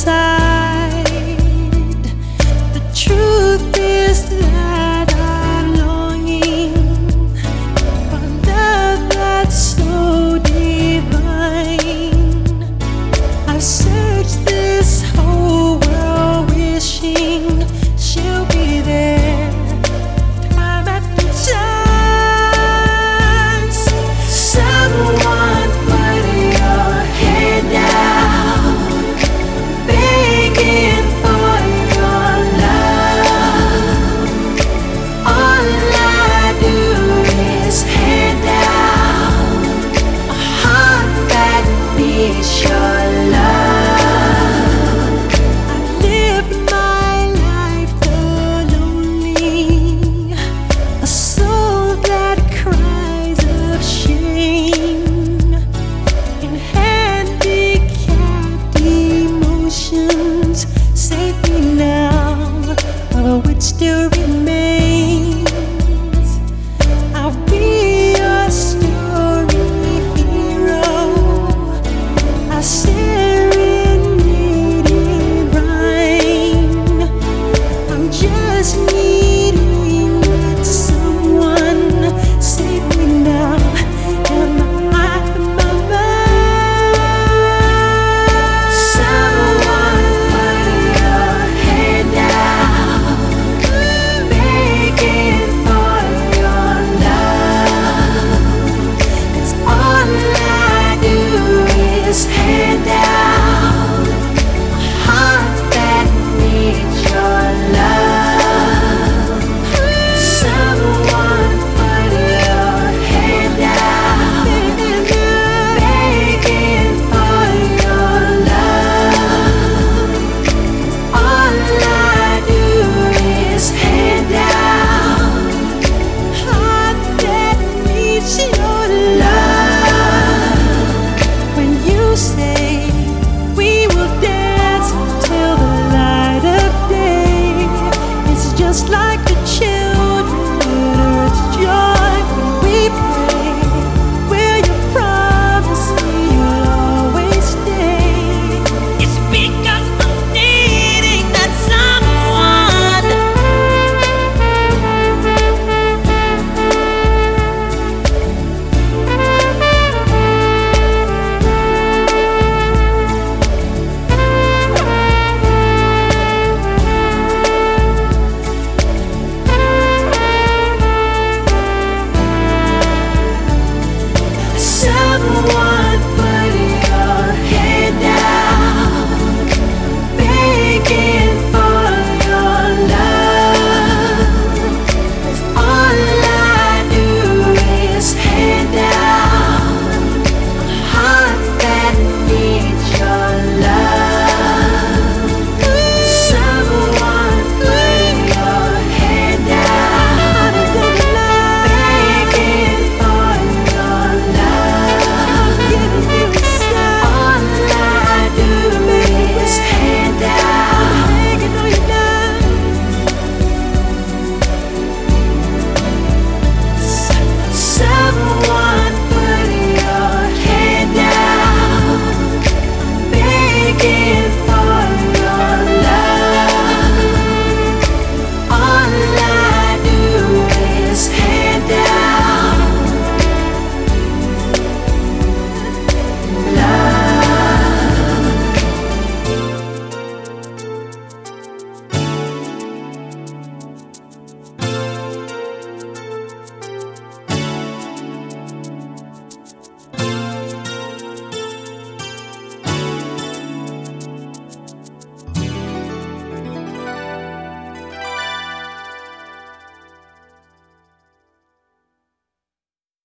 bisa in save me now. Oh, it's.